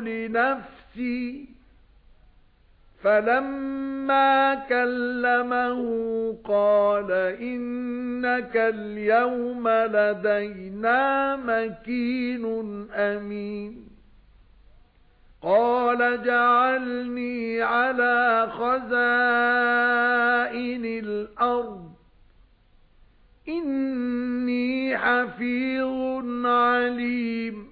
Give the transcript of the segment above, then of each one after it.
لِنَفْسِي. فَلَمَّا كَلَّمَهُ قَالَ إِنَّكَ الْيَوْمَ لَدَيْنَا مَكِينٌ أَمِينٌ. قَالَ جَعَلْنِي عَلَى خَزَائِنِ الْأَرْضِ. إِنِّي حَفِيظٌ عَلِيمٌ.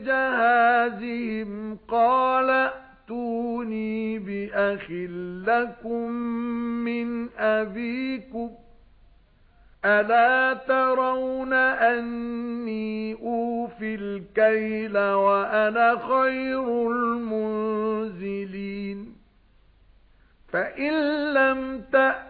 بِجَهَازِهِمْ قَالَ ائْتُونِي بِأَخٍ لَّكُم مِّنْ أَبِيكُمْ أَلَا تَرَوْنَ أَنِّي أُوفِي الْكَيْلَ وَأَنَا خَيْرُ الْمُنزِلِينَ فَإِن لَّمْ تَأْتُونِي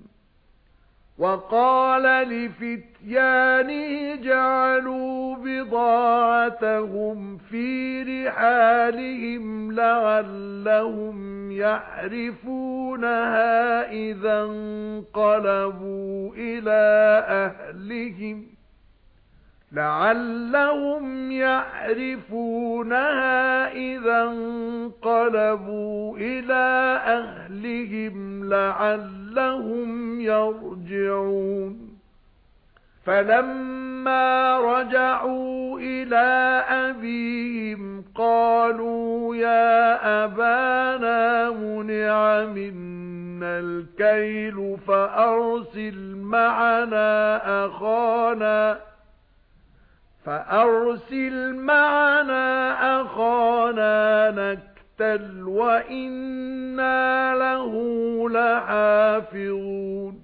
وَقَالَ لِفِتْيَانِهِ جَعَلُوا بِضَاعَتَهُمْ فِي رِحَالِهِمْ لَعَلَّهُمْ يَعْرِفُونَهَا إِذَا انقَلَبُوا إِلَى أَهْلِهِمْ. لَعَلَّهُمْ يَعْرِفُونَهَا إِذَا انقَلَبُوا إِلَى أَهْلِهِمْ لَعَلَّهُمْ يَرْجِعُونَ فَلَمَّا رَجَعُوا إِلَى أَبِيهِمْ قَالُوا يَا أَبَانَا مُنِعَ مِنَّا الْكَيْلُ فَأَرْسِلْ مَعَنَا أَخَانَا فَأَرْسِلْ مَعَنَا أَخَانَا نَكْتَلْ وَإِنَّا لَهُ لَحَافِظُونَ.